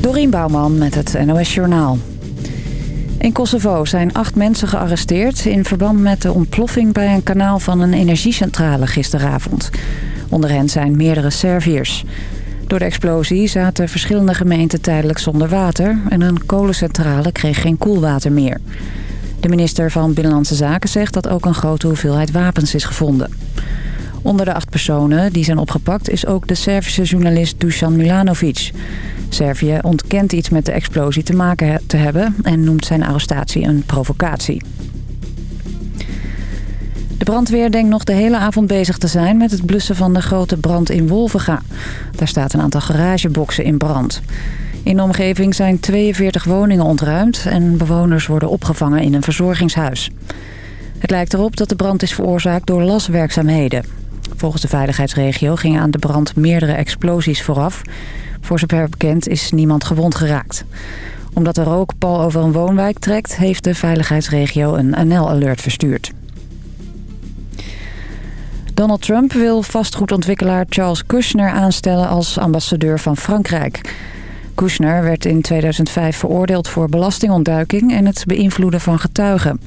Dorien Bouwman met het NOS Journaal. In Kosovo zijn acht mensen gearresteerd... in verband met de ontploffing bij een kanaal van een energiecentrale gisteravond. Onder hen zijn meerdere Serviërs. Door de explosie zaten verschillende gemeenten tijdelijk zonder water... en een kolencentrale kreeg geen koelwater meer. De minister van Binnenlandse Zaken zegt dat ook een grote hoeveelheid wapens is gevonden. Onder de acht personen die zijn opgepakt is ook de Servische journalist Dusan Milanovic. Servië ontkent iets met de explosie te maken te hebben en noemt zijn arrestatie een provocatie. De brandweer denkt nog de hele avond bezig te zijn met het blussen van de grote brand in Wolvenga. Daar staat een aantal garageboxen in brand. In de omgeving zijn 42 woningen ontruimd en bewoners worden opgevangen in een verzorgingshuis. Het lijkt erop dat de brand is veroorzaakt door laswerkzaamheden. Volgens de veiligheidsregio gingen aan de brand meerdere explosies vooraf. Voor zover bekend is niemand gewond geraakt. Omdat de rook pal over een woonwijk trekt... heeft de veiligheidsregio een NL-alert verstuurd. Donald Trump wil vastgoedontwikkelaar Charles Kushner aanstellen als ambassadeur van Frankrijk. Kushner werd in 2005 veroordeeld voor belastingontduiking en het beïnvloeden van getuigen.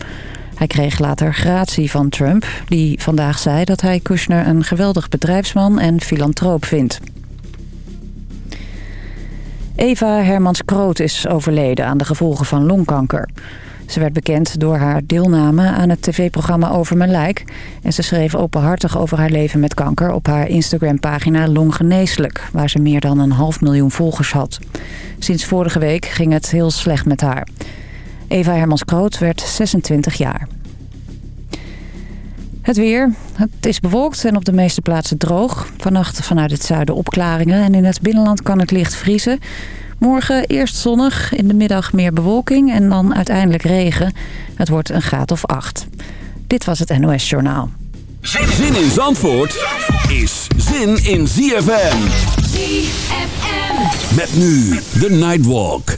Hij kreeg later gratie van Trump, die vandaag zei dat hij Kushner een geweldig bedrijfsman en filantroop vindt. Eva Hermans-Kroot is overleden aan de gevolgen van longkanker. Ze werd bekend door haar deelname aan het tv-programma Over Mijn Lijk. En ze schreef openhartig over haar leven met kanker op haar Instagram-pagina Longgeneeslijk... waar ze meer dan een half miljoen volgers had. Sinds vorige week ging het heel slecht met haar. Eva Hermans-Kroot werd 26 jaar. Het weer. Het is bewolkt en op de meeste plaatsen droog. Vannacht vanuit het zuiden opklaringen en in het binnenland kan het licht vriezen. Morgen eerst zonnig, in de middag meer bewolking en dan uiteindelijk regen. Het wordt een graad of acht. Dit was het NOS Journaal. Zin in Zandvoort is zin in ZFM. ZFM. Met nu de Nightwalk.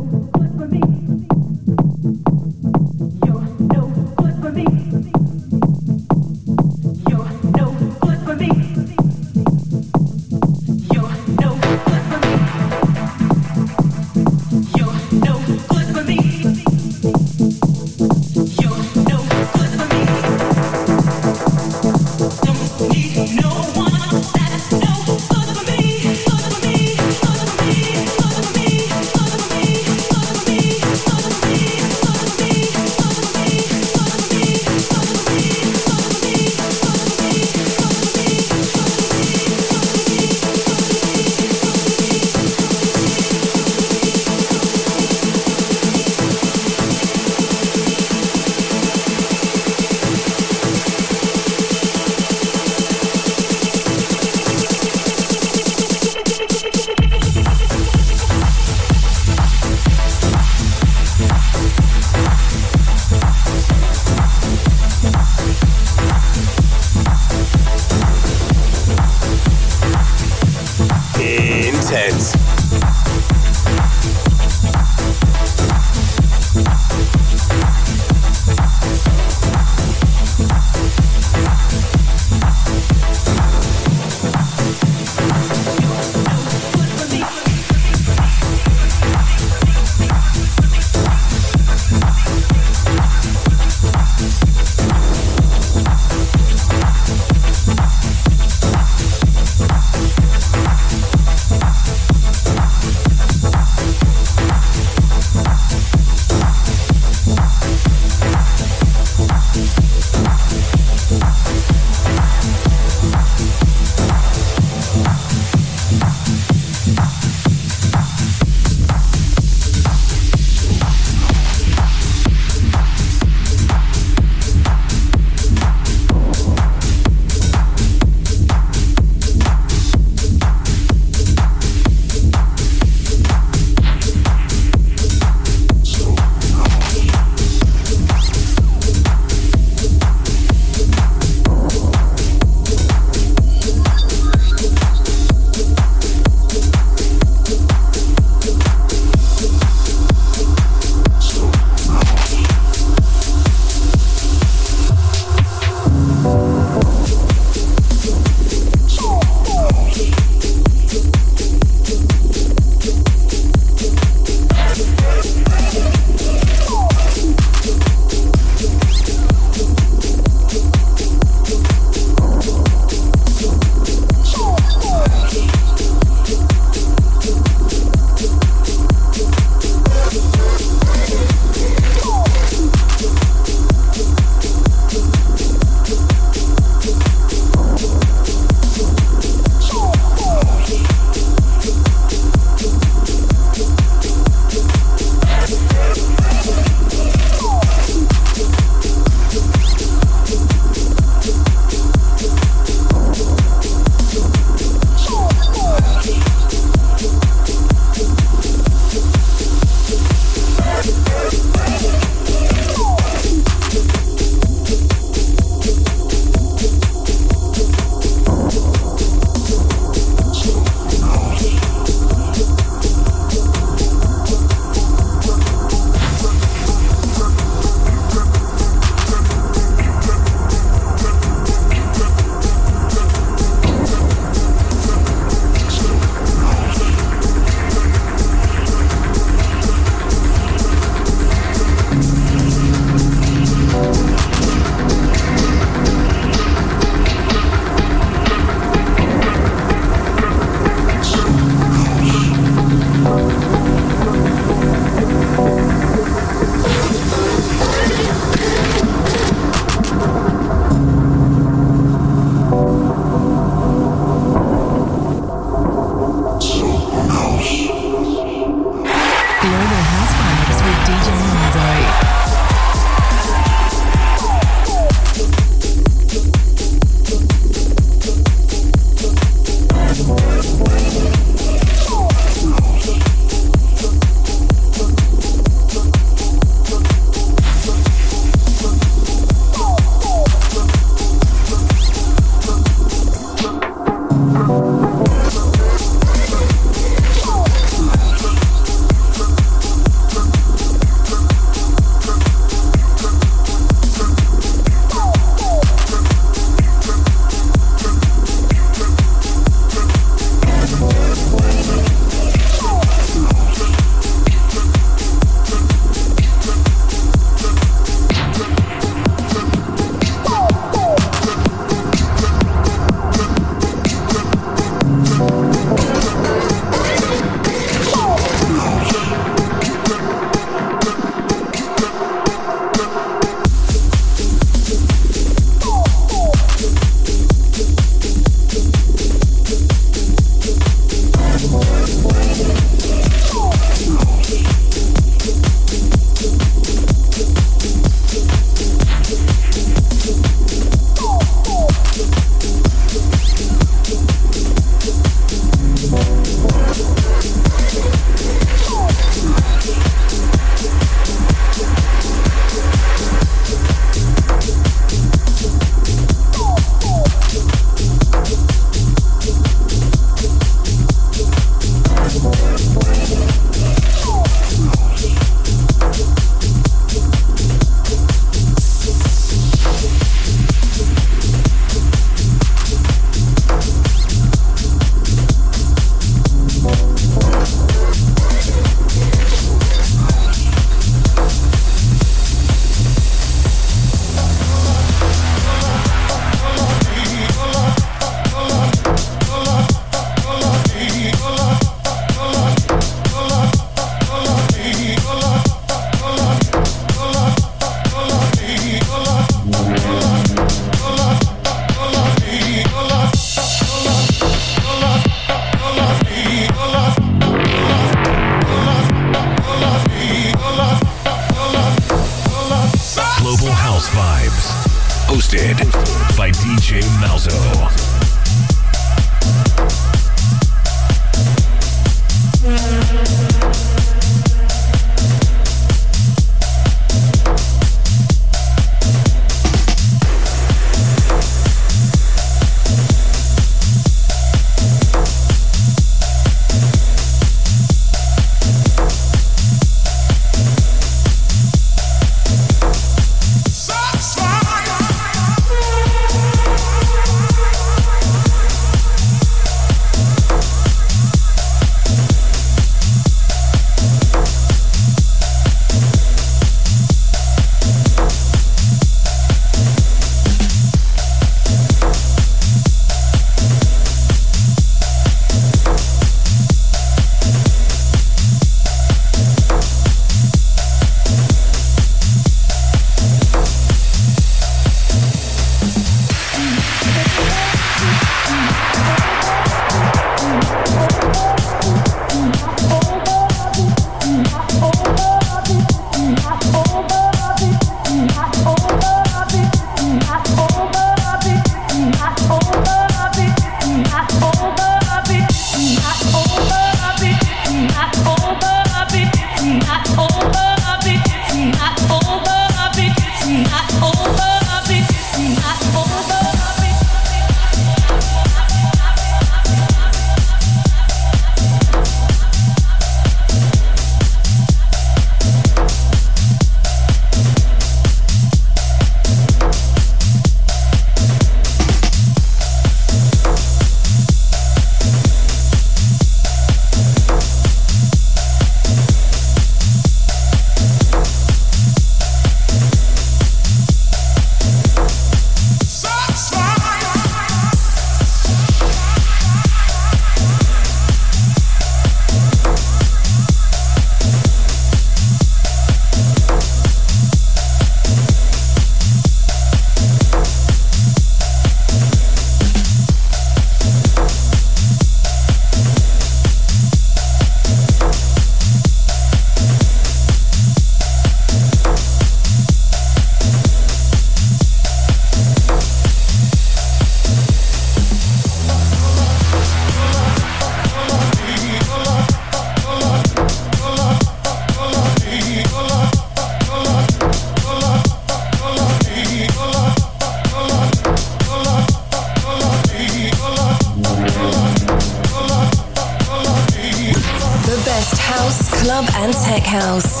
and tech house.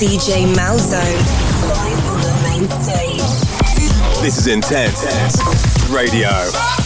DJ Malzone. This is Intense Radio.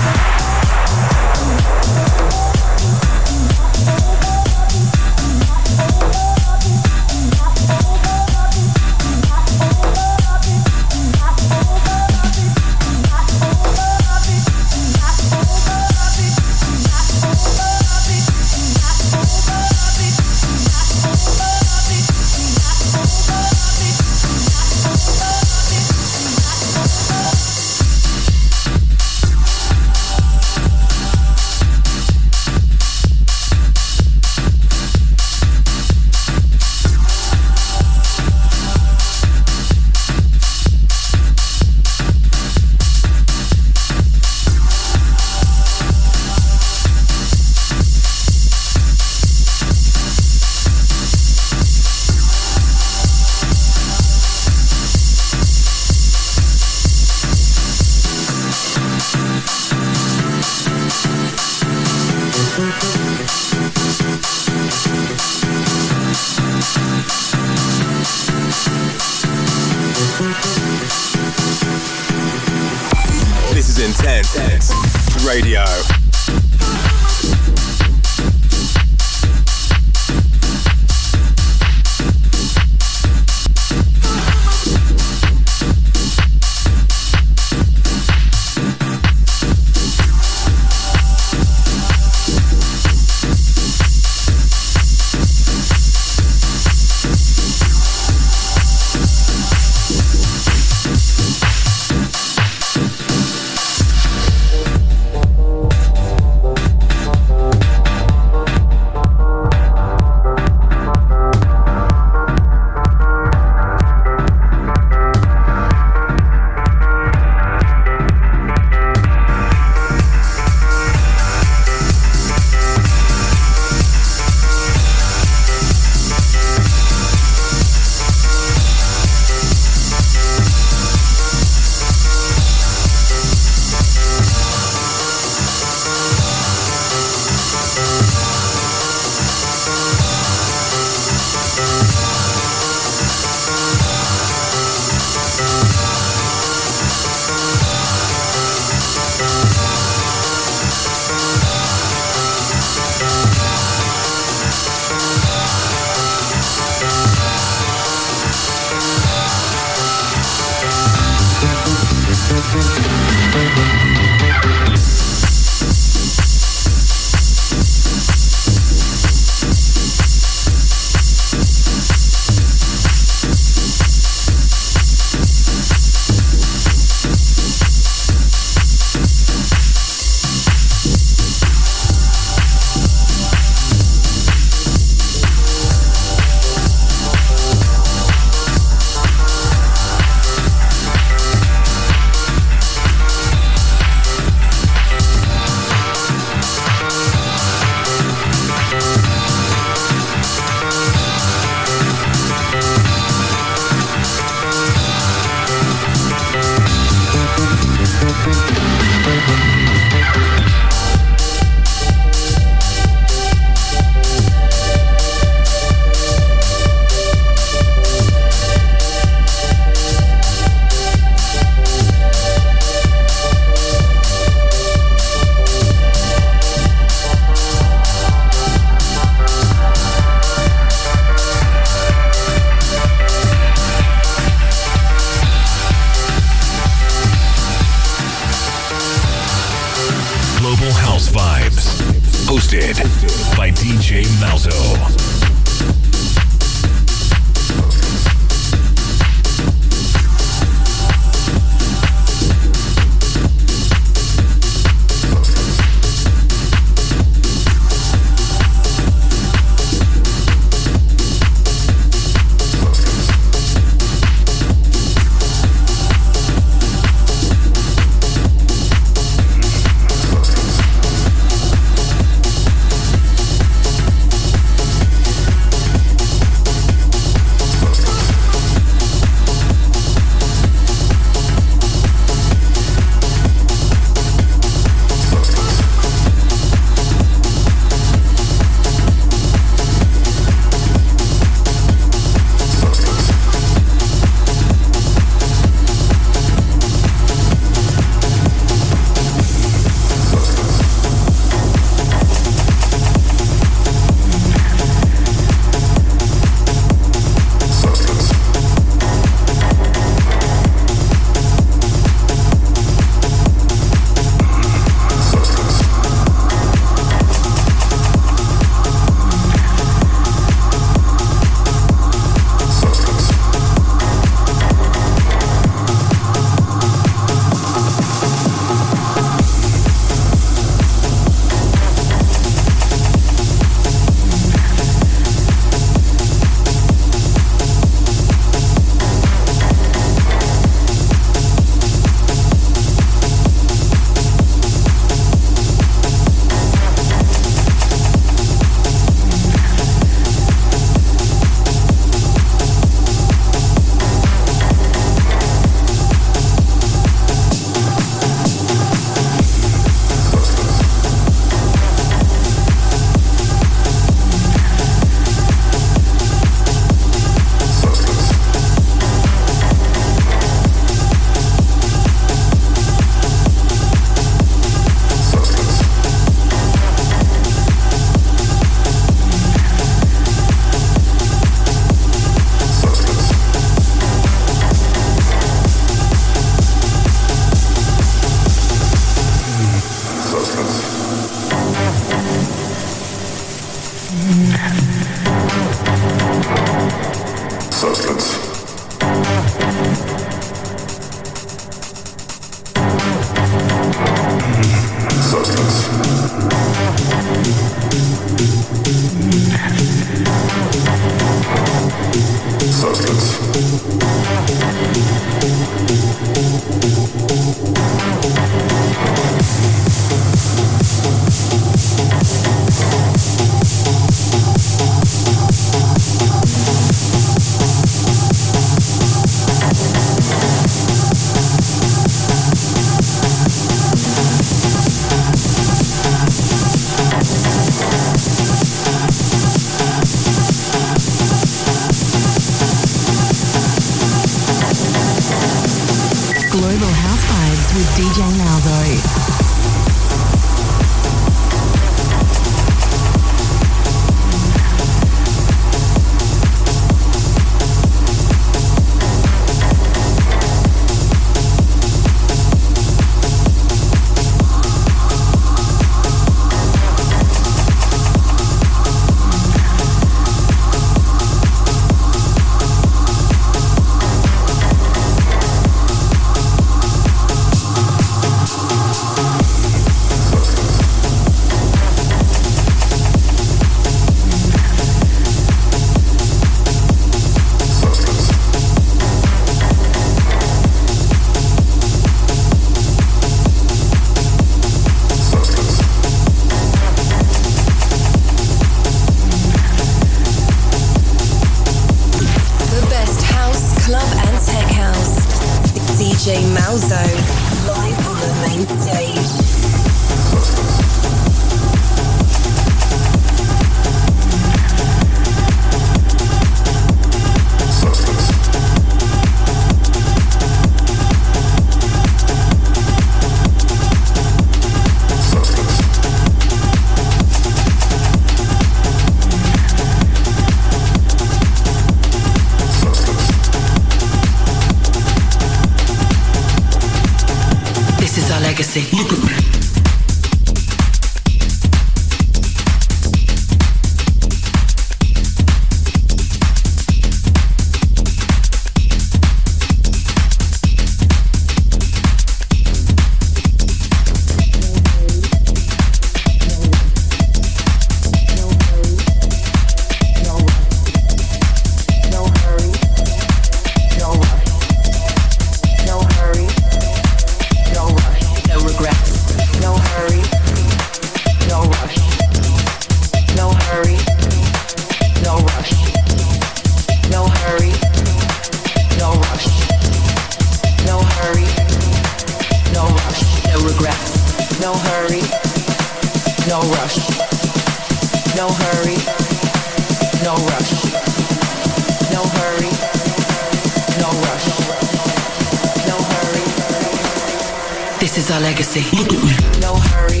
our legacy. Look at me. No hurry.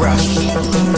rush.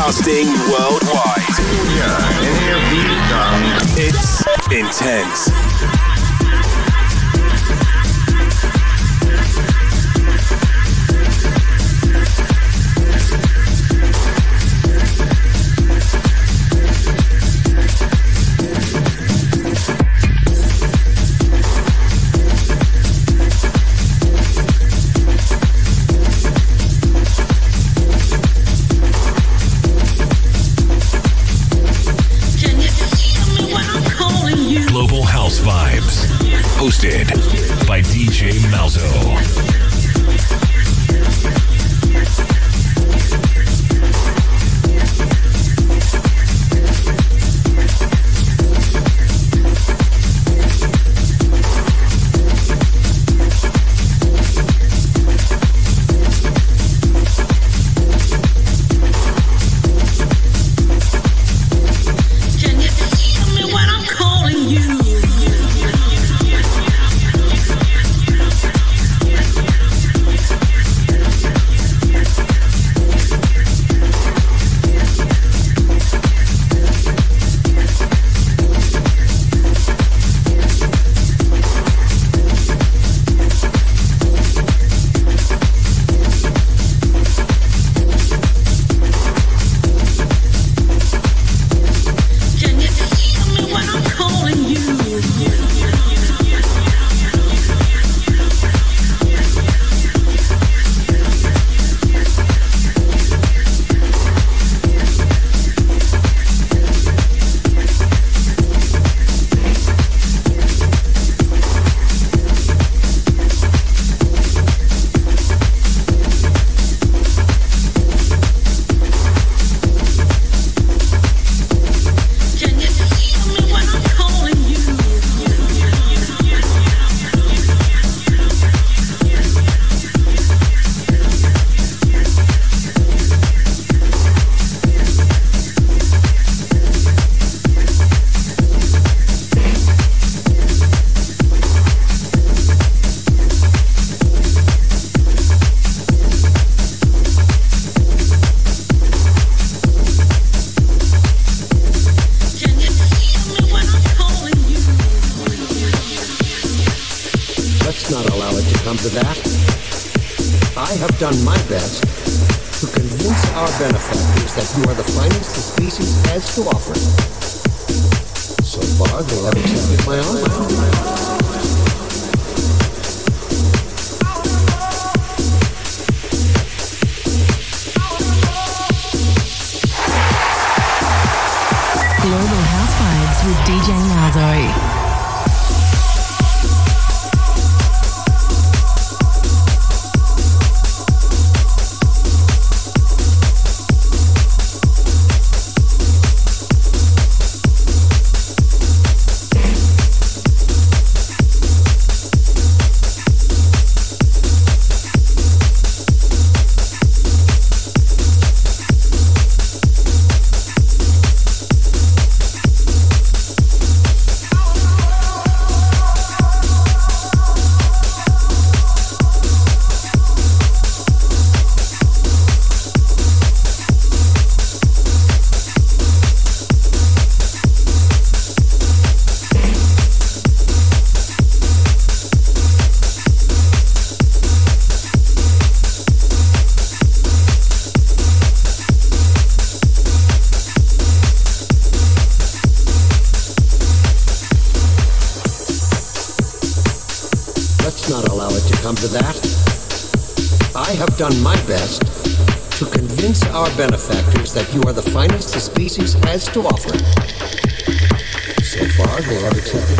Broadcasting worldwide. It's Intense. Done my best to convince our benefactors that you are the finest the species has to offer. So far, they have accepted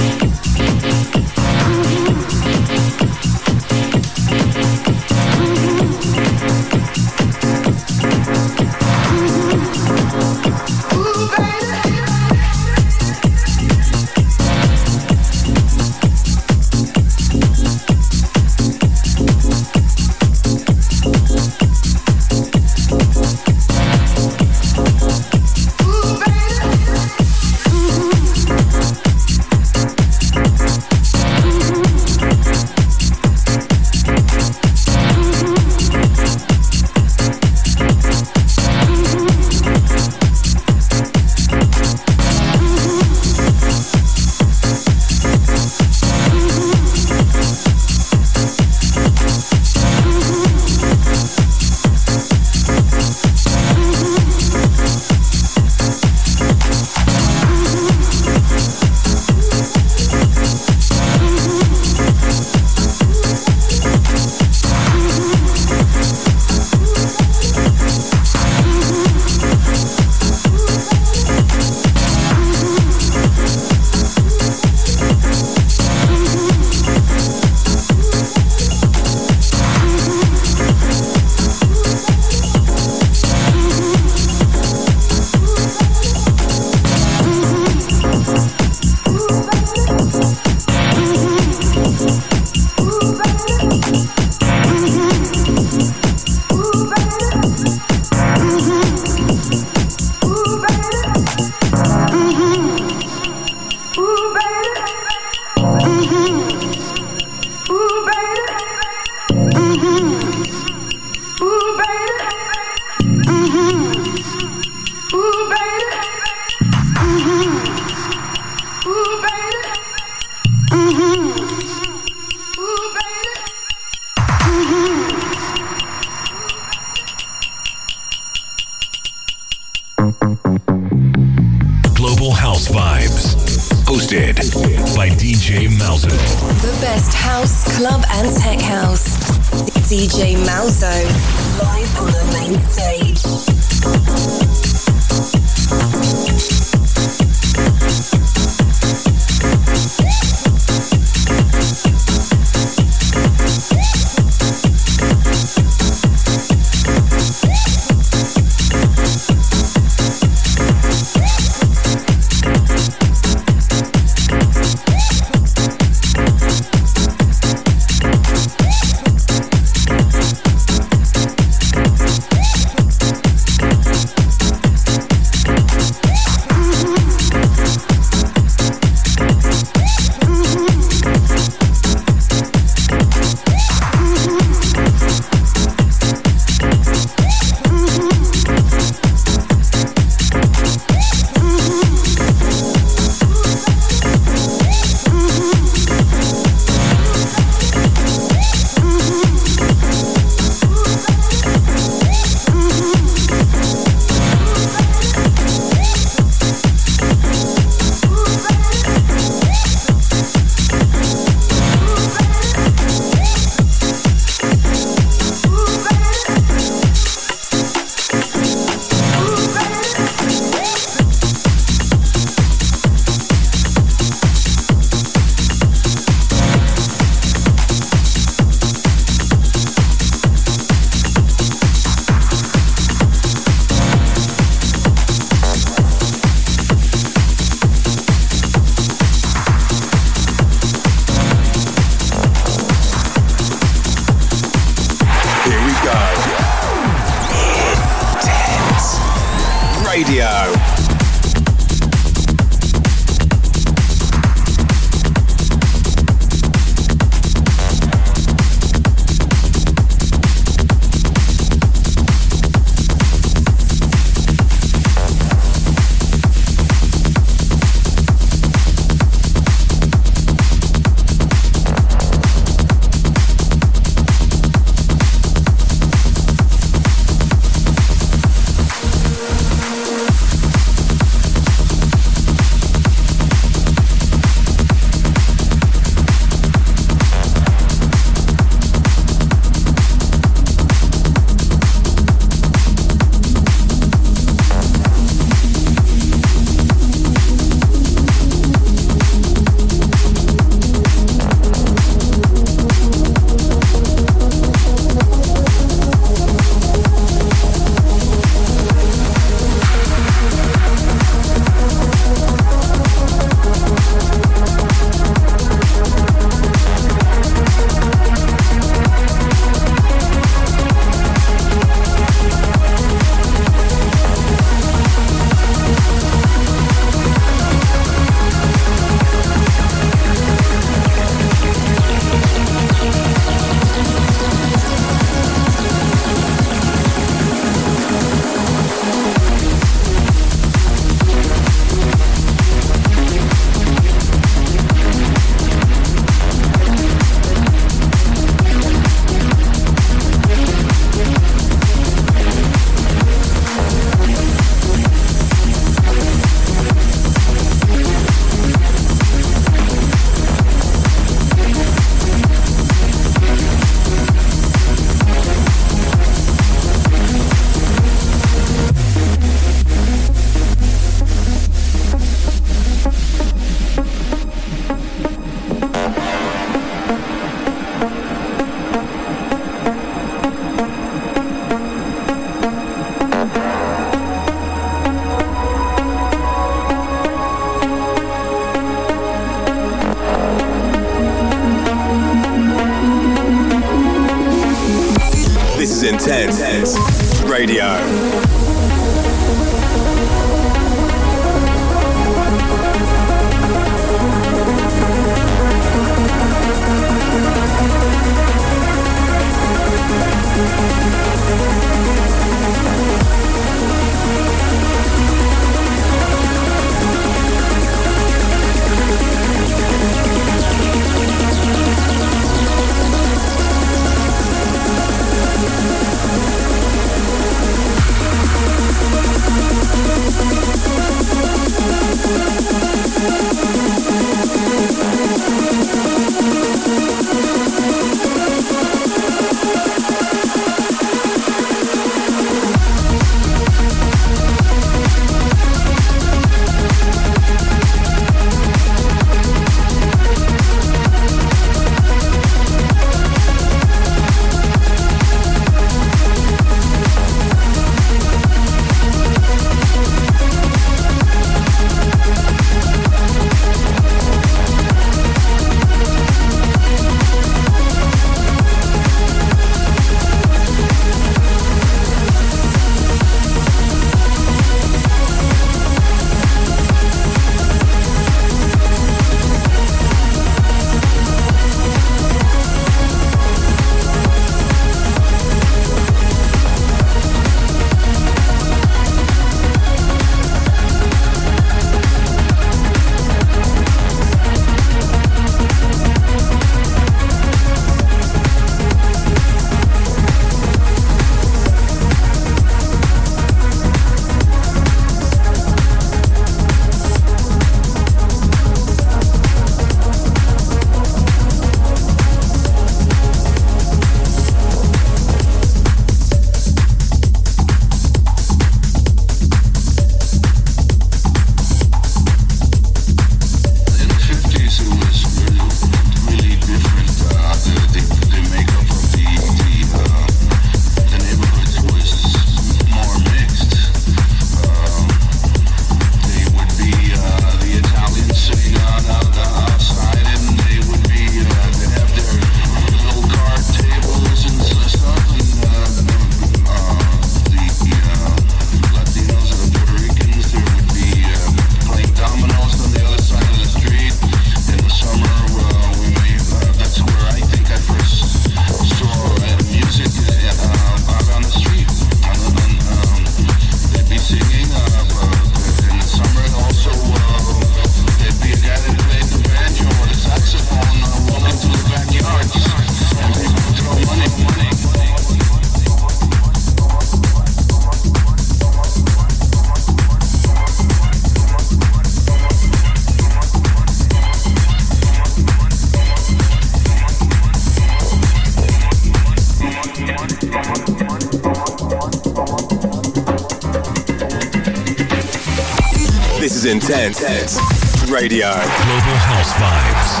Radio. Global House Vibes.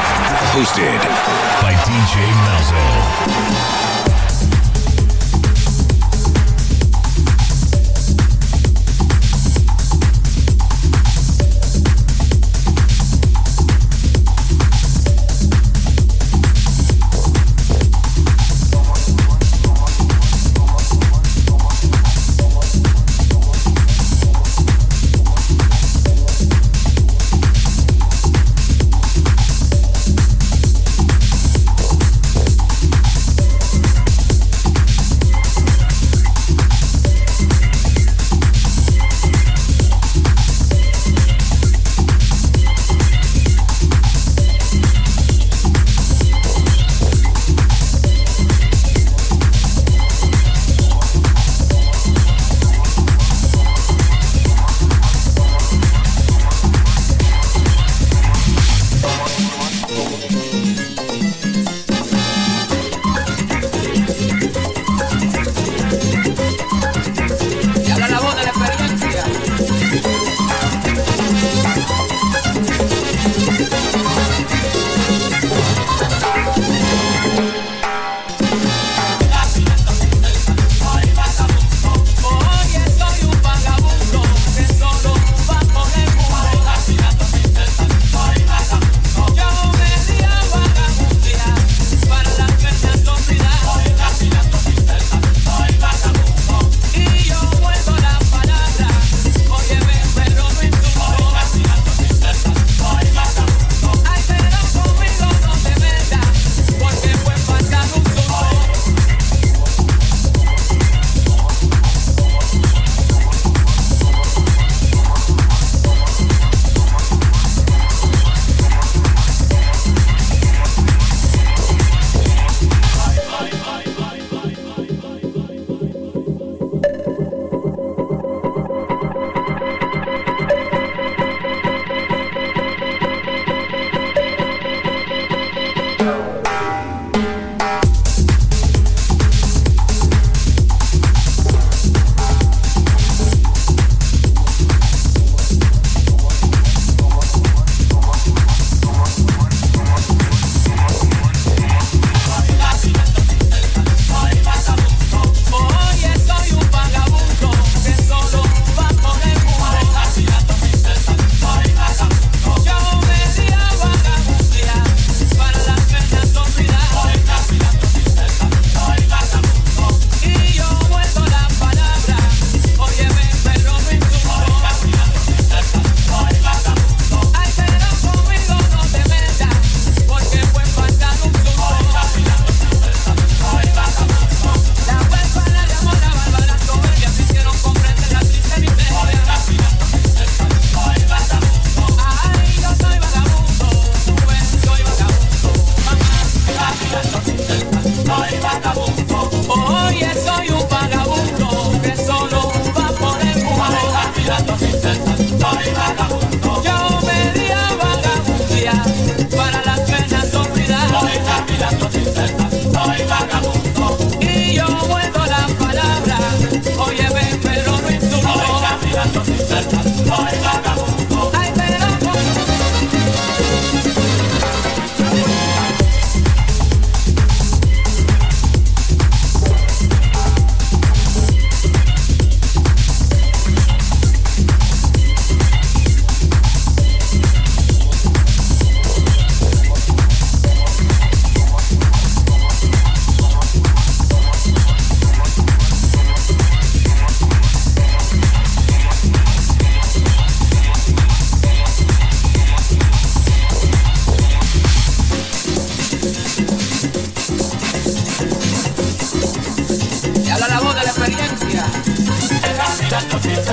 Hosted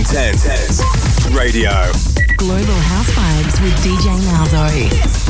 This is intense. Radio. Global House Vibes with DJ Malzo.